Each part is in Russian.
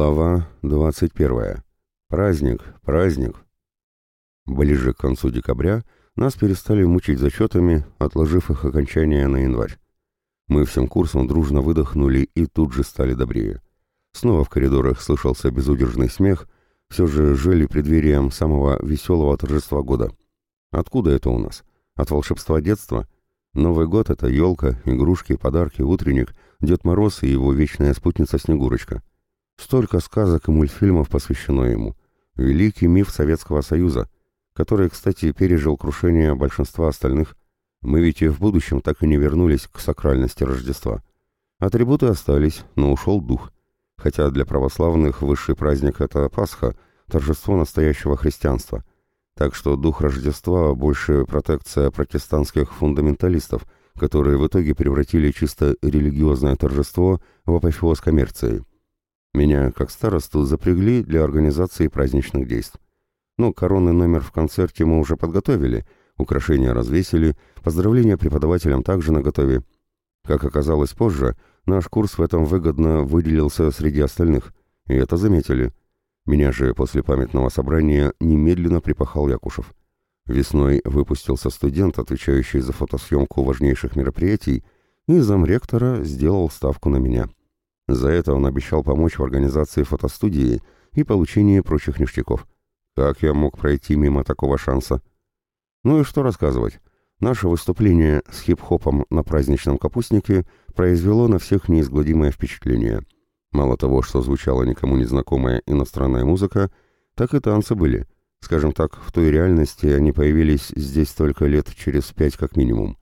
Глава 21. Праздник, праздник. Ближе к концу декабря нас перестали мучить зачетами, отложив их окончание на январь. Мы всем курсом дружно выдохнули и тут же стали добрее. Снова в коридорах слышался безудержный смех, все же жили преддверием самого веселого торжества года. Откуда это у нас? От волшебства детства? Новый год — это елка, игрушки, подарки, утренник, Дед Мороз и его вечная спутница Снегурочка — Столько сказок и мультфильмов посвящено ему. Великий миф Советского Союза, который, кстати, пережил крушение большинства остальных. Мы ведь и в будущем так и не вернулись к сакральности Рождества. Атрибуты остались, но ушел дух. Хотя для православных высший праздник — это Пасха, торжество настоящего христианства. Так что дух Рождества больше протекция протестантских фундаменталистов, которые в итоге превратили чисто религиозное торжество в апофеоз коммерции. Меня, как старосту, запрягли для организации праздничных действий. Ну, коронный номер в концерте мы уже подготовили, украшения развесили, поздравления преподавателям также наготове. Как оказалось позже, наш курс в этом выгодно выделился среди остальных, и это заметили. Меня же после памятного собрания немедленно припахал Якушев. Весной выпустился студент, отвечающий за фотосъемку важнейших мероприятий, и замректора сделал ставку на меня. За это он обещал помочь в организации фотостудии и получении прочих ништяков. Как я мог пройти мимо такого шанса? Ну и что рассказывать? Наше выступление с хип-хопом на праздничном капустнике произвело на всех неизгладимое впечатление. Мало того, что звучала никому незнакомая иностранная музыка, так и танцы были. Скажем так, в той реальности они появились здесь только лет через пять как минимум.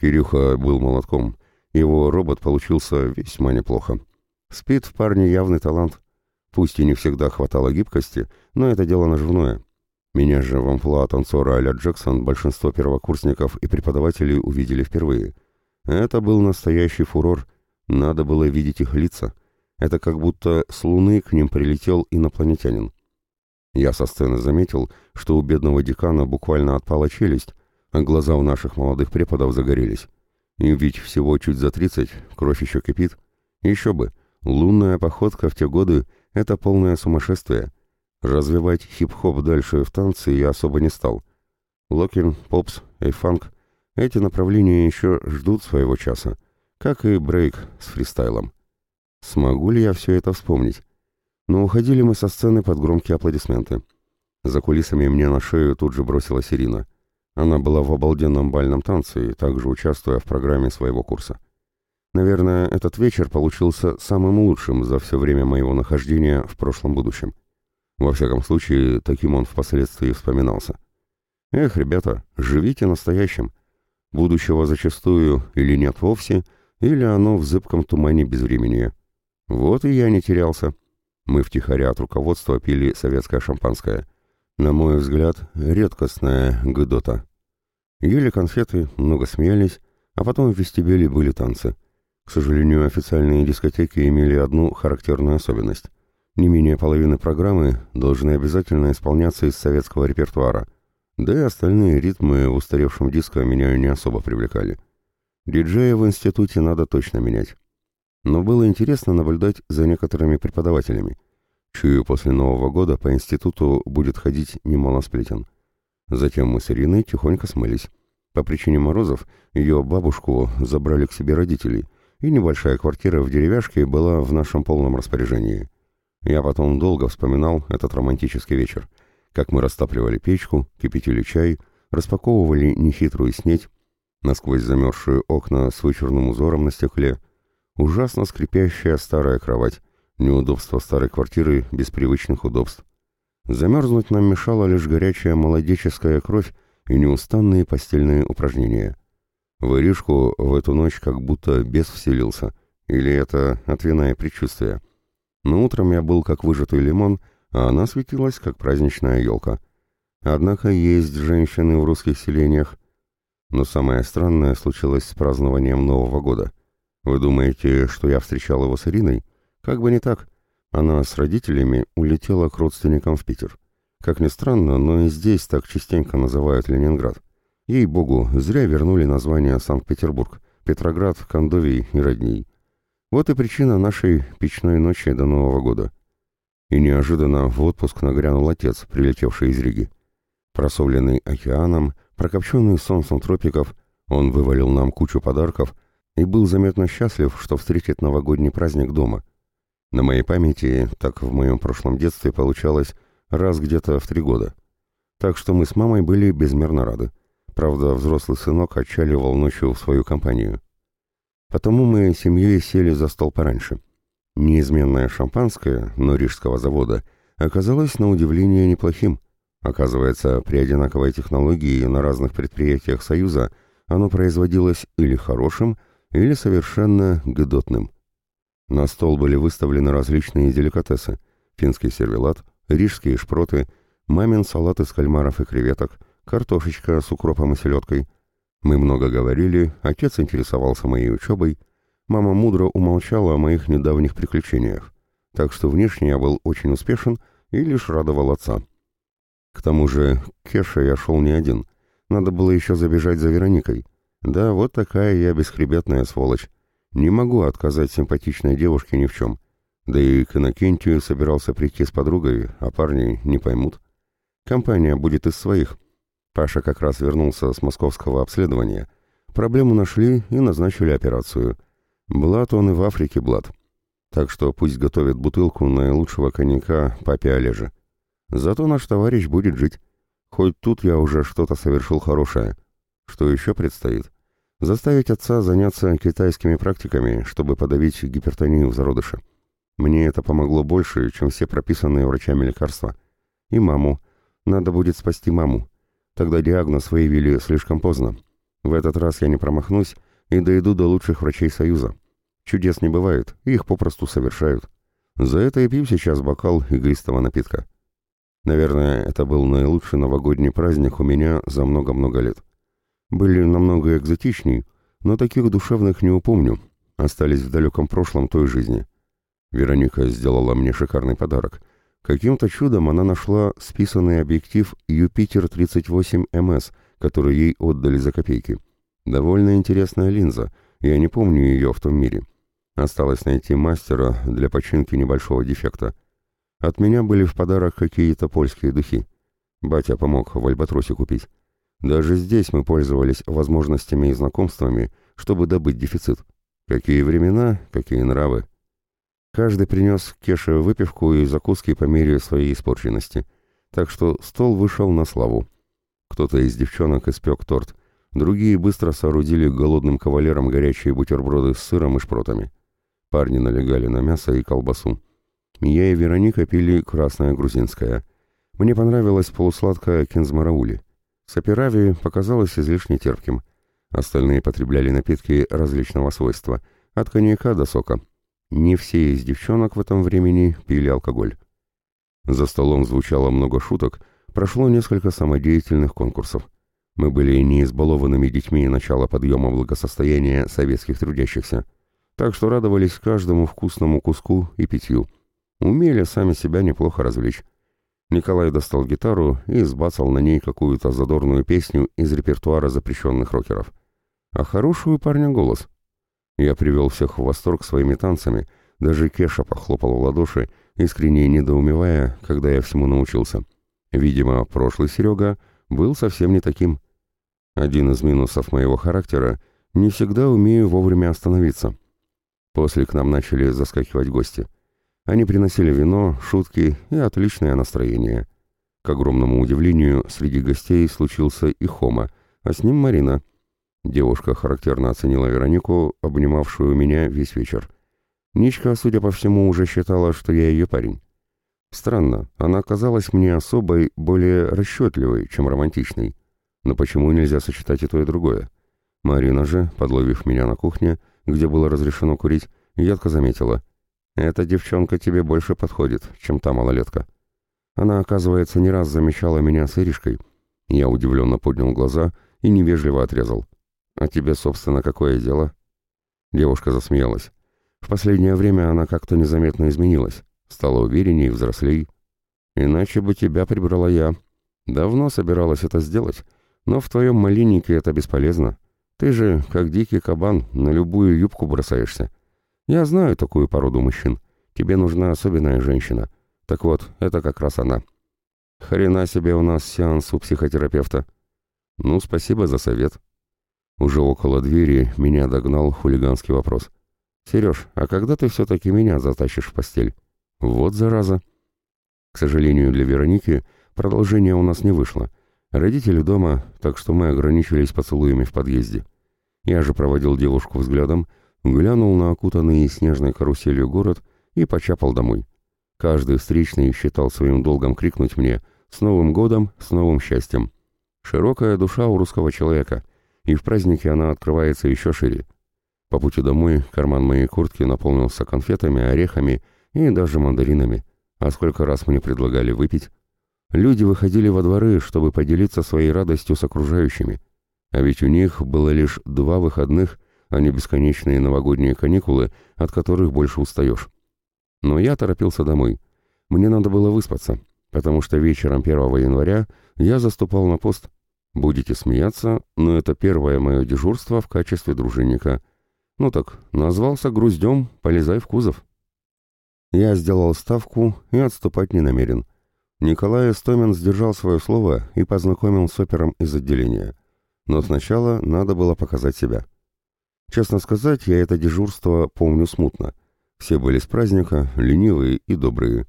Кирюха был молотком — его робот получился весьма неплохо. Спит в парне явный талант. Пусть и не всегда хватало гибкости, но это дело наживное. Меня же в амплуа танцора а Джексон большинство первокурсников и преподавателей увидели впервые. Это был настоящий фурор, надо было видеть их лица. Это как будто с Луны к ним прилетел инопланетянин. Я со сцены заметил, что у бедного декана буквально отпала челюсть, а глаза у наших молодых преподов загорелись. Им ведь всего чуть за тридцать, кровь еще кипит. Еще бы, лунная походка в те годы — это полное сумасшествие. Развивать хип-хоп дальше в танце я особо не стал. Локин, попс, эйфанк — эти направления еще ждут своего часа, как и брейк с фристайлом. Смогу ли я все это вспомнить? Но уходили мы со сцены под громкие аплодисменты. За кулисами мне на шею тут же бросилась Ирина — она была в обалденном бальном танце, также участвуя в программе своего курса. Наверное, этот вечер получился самым лучшим за все время моего нахождения в прошлом будущем. Во всяком случае, таким он впоследствии вспоминался. Эх, ребята, живите настоящим. Будущего зачастую или нет вовсе, или оно в зыбком тумане безвременья. Вот и я не терялся. Мы втихаря от руководства пили советское шампанское. На мой взгляд, редкостная гыдота. Ели конфеты, много смеялись, а потом в вестибюле были танцы. К сожалению, официальные дискотеки имели одну характерную особенность. Не менее половины программы должны обязательно исполняться из советского репертуара. Да и остальные ритмы в устаревшем диско меня не особо привлекали. Диджея в институте надо точно менять. Но было интересно наблюдать за некоторыми преподавателями. Чую, после Нового года по институту будет ходить немало сплетен. Затем мы с Ириной тихонько смылись. По причине морозов ее бабушку забрали к себе родители, и небольшая квартира в деревяшке была в нашем полном распоряжении. Я потом долго вспоминал этот романтический вечер, как мы растапливали печку, кипятили чай, распаковывали нехитрую снеть, насквозь замерзшие окна с вычурным узором на стекле, ужасно скрипящая старая кровать, неудобство старой квартиры без привычных удобств, Замерзнуть нам мешала лишь горячая молодеческая кровь и неустанные постельные упражнения. В Иришку в эту ночь как будто бес вселился, или это от вина и предчувствия. Но утром я был как выжатый лимон, а она светилась как праздничная елка. Однако есть женщины в русских селениях. Но самое странное случилось с празднованием Нового года. Вы думаете, что я встречал его с Ириной? Как бы не так. Она с родителями улетела к родственникам в Питер. Как ни странно, но и здесь так частенько называют Ленинград. Ей-богу, зря вернули название Санкт-Петербург, Петроград, Кондовий и Родней. Вот и причина нашей печной ночи до Нового года. И неожиданно в отпуск нагрянул отец, прилетевший из Риги. Просоленный океаном, прокопченный солнцем тропиков, он вывалил нам кучу подарков и был заметно счастлив, что встретит новогодний праздник дома. На моей памяти, так в моем прошлом детстве получалось раз где-то в три года. Так что мы с мамой были безмерно рады. Правда, взрослый сынок отчаливал ночью в свою компанию. Потому мы семьей сели за стол пораньше. Неизменное шампанское, но рижского завода, оказалось на удивление неплохим. Оказывается, при одинаковой технологии на разных предприятиях Союза оно производилось или хорошим, или совершенно гдотным. На стол были выставлены различные деликатесы. Финский сервелат, рижские шпроты, мамин салат из кальмаров и креветок, картошечка с укропом и селедкой — мы много говорили, отец интересовался моей учебой, мама мудро умолчала о моих недавних приключениях, так что внешне я был очень успешен и лишь радовал отца. К тому же к Кеше я шел не один, надо было еще забежать за Вероникой. Да, вот такая я бесхребетная сволочь. Не могу отказать симпатичной девушке ни в чем. Да и к Иннокентию собирался прийти с подругой, а парни не поймут. Компания будет из своих — Паша как раз вернулся с московского обследования. Проблему нашли и назначили операцию. Блат он и в Африке блат. Так что пусть готовит бутылку наилучшего коньяка папе Олеже. Зато наш товарищ будет жить. Хоть тут я уже что-то совершил хорошее. Что еще предстоит? Заставить отца заняться китайскими практиками, чтобы подавить гипертонию в зародыше. Мне это помогло больше, чем все прописанные врачами лекарства. И маму. Надо будет спасти маму. Тогда диагноз выявили слишком поздно. В этот раз я не промахнусь и дойду до лучших врачей Союза. Чудес не бывает, их попросту совершают. За это и пью сейчас бокал игристого напитка. Наверное, это был наилучший новогодний праздник у меня за много-много лет. Были намного экзотичней, но таких душевных не упомню, остались в далеком прошлом той жизни. Вероника сделала мне шикарный подарок. Каким-то чудом она нашла списанный объектив Юпитер-38МС, который ей отдали за копейки. Довольно интересная линза, я не помню ее в том мире. Осталось найти мастера для починки небольшого дефекта. От меня были в подарок какие-то польские духи. Батя помог в Альбатросе купить. Даже здесь мы пользовались возможностями и знакомствами, чтобы добыть дефицит. Какие времена, какие нравы. Каждый принес Кеше выпивку и закуски по мере своей испорченности, так что стол вышел на славу. Кто-то из девчонок испек торт, другие быстро соорудили голодным кавалерам горячие бутерброды с сыром и шпротами. Парни налегали на мясо и колбасу. Я и Вероника пили красное грузинское. Мне понравилось полусладкое кинзмараули. Саперави показалось излишне терпким. Остальные потребляли напитки различного свойства, от коньяка до сока. Не все из девчонок в этом времени пили алкоголь. За столом звучало много шуток, прошло несколько самодеятельных конкурсов. Мы были не избалованными детьми начала подъема благосостояния советских трудящихся, так что радовались каждому вкусному куску и питью. Умели сами себя неплохо развлечь. Николай достал гитару и сбацал на ней какую-то задорную песню из репертуара запрещенных рокеров. А хорошую парня голос. Я привел всех в восторг своими танцами, даже Кеша похлопал в ладоши, искренне недоумевая, когда я всему научился. Видимо, прошлый Серега был совсем не таким. Один из минусов моего характера — не всегда умею вовремя остановиться. После к нам начали заскакивать гости. Они приносили вино, шутки и отличное настроение. К огромному удивлению, среди гостей случился и Хома, а с ним Марина — Девушка характерно оценила Веронику, обнимавшую меня весь вечер. Ничка, судя по всему, уже считала, что я ее парень. Странно, она казалась мне особой, более расчетливой, чем романтичной. Но почему нельзя сочетать и то, и другое? Марина же, подловив меня на кухне, где было разрешено курить, едко заметила. «Эта девчонка тебе больше подходит, чем та малолетка». Она, оказывается, не раз замечала меня с Иришкой. Я удивленно поднял глаза и невежливо отрезал. «А тебе, собственно, какое дело?» Девушка засмеялась. В последнее время она как-то незаметно изменилась, стала уверенней, взрослей. «Иначе бы тебя прибрала я. Давно собиралась это сделать, но в твоем малиннике это бесполезно. Ты же, как дикий кабан, на любую юбку бросаешься. Я знаю такую породу мужчин. Тебе нужна особенная женщина. Так вот, это как раз она. Хрена себе у нас сеанс у психотерапевта. Ну, спасибо за совет. Уже около двери меня догнал хулиганский вопрос. «Сереж, а когда ты все-таки меня затащишь в постель?» «Вот зараза!» К сожалению, для Вероники продолжение у нас не вышло. Родители дома, так что мы ограничились поцелуями в подъезде. Я же проводил девушку взглядом, глянул на окутанный снежной каруселью город и почапал домой. Каждый встречный считал своим долгом крикнуть мне «С Новым годом! С новым счастьем!» Широкая душа у русского человека, и в празднике она открывается еще шире. По пути домой карман моей куртки наполнился конфетами, орехами и даже мандаринами. А сколько раз мне предлагали выпить? Люди выходили во дворы, чтобы поделиться своей радостью с окружающими. А ведь у них было лишь два выходных, а не бесконечные новогодние каникулы, от которых больше устаешь. Но я торопился домой. Мне надо было выспаться, потому что вечером 1 января я заступал на пост. Будете смеяться, но это первое мое дежурство в качестве дружинника. Ну так, назвался груздем, полезай в кузов. Я сделал ставку и отступать не намерен. Николай Истомин сдержал свое слово и познакомил с опером из отделения. Но сначала надо было показать себя. Честно сказать, я это дежурство помню смутно. Все были с праздника, ленивые и добрые.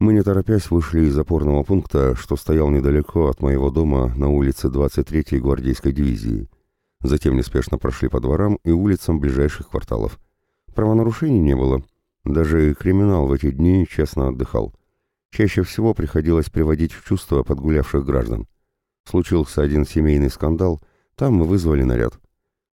Мы не торопясь вышли из опорного пункта, что стоял недалеко от моего дома на улице 23-й гвардейской дивизии. Затем неспешно прошли по дворам и улицам ближайших кварталов. Правонарушений не было. Даже криминал в эти дни честно отдыхал. Чаще всего приходилось приводить в чувство подгулявших граждан. Случился один семейный скандал, там мы вызвали наряд.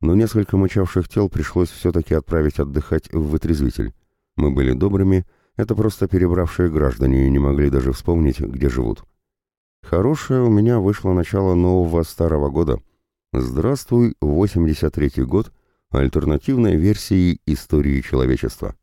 Но несколько мочавших тел пришлось все-таки отправить отдыхать в вытрезвитель. Мы были добрыми, это просто перебравшие граждане и не могли даже вспомнить, где живут. Хорошее у меня вышло начало нового старого года. Здравствуй, 83-й год, альтернативной версии истории человечества.